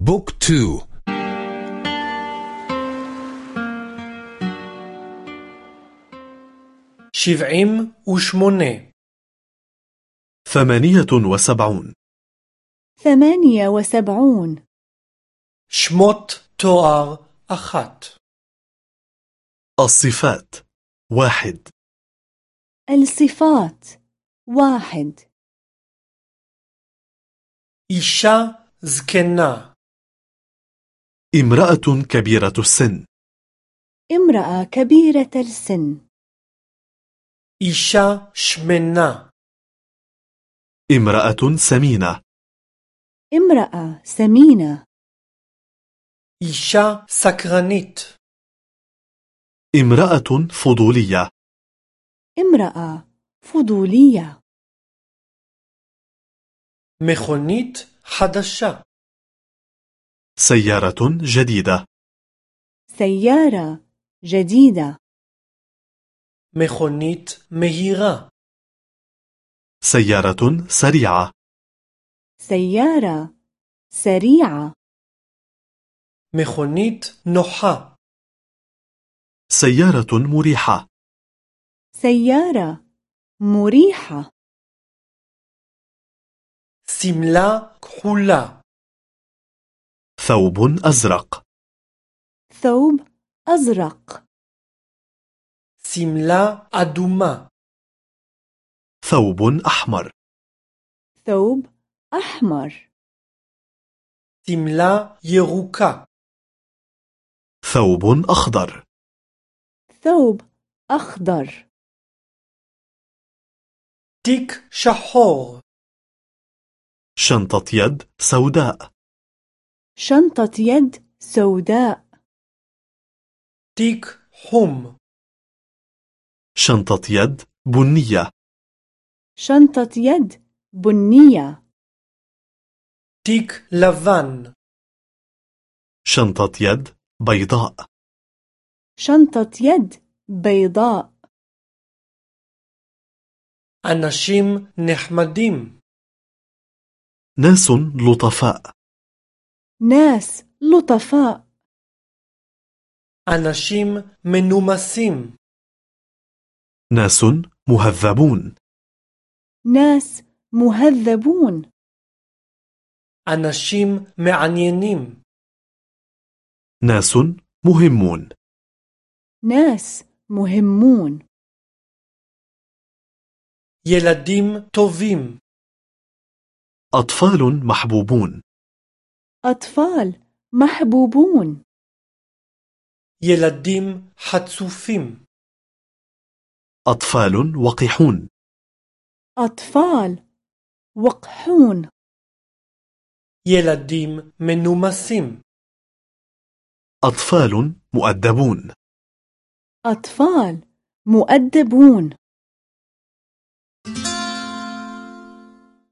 بوك تو. شفعيم وشموني ثمانية وسبعون. ثمانية وسبعون. شموت توار أخات. الصفات. واحد. الصفات. واحد. إشا زكنا امرأة كبيرة السن. امرأة كبيرة السن. إيشا شمنا امرأة سمينة. امرأة سمينة. إيشا سكرانيت. امرأة فضولية. امرأة فضولية. مخونيت حدشة. سيارة جديدة سيارة جديدة מכונית מהירה سيارة سريعة سيارة سريعة מכונית נוחה سيارة مريحة سيارة مريحة שמלה כחולה ثوب أزرق. ثوب أزرق. سملا أدوما. ثوب أحمر. ثوب أحمر. سملا يغوكا. ثوب أخضر. ثوب أخضر. تيك شحور. شنطة يد سوداء. شنطة يد سوداء. تيك حم. شنطة يد بنية. شنطة يد بنية. تيك لفان شنطة يد بيضاء. شنطة يد بيضاء. أنشيم نحمديم. ناس لطفاء. ناس لطفاء אנשים מנומסים ناس مهذبون ناس مهذبون אנשים מעניינים ناس مهمون ناس مهمون ילדים טובים أطفال محبوبون أطفال محبوبون ילדים חצופים أطفال وقحون أطفال وقحون ילדים מנומסים أطفال مؤدبون أطفال مؤدبون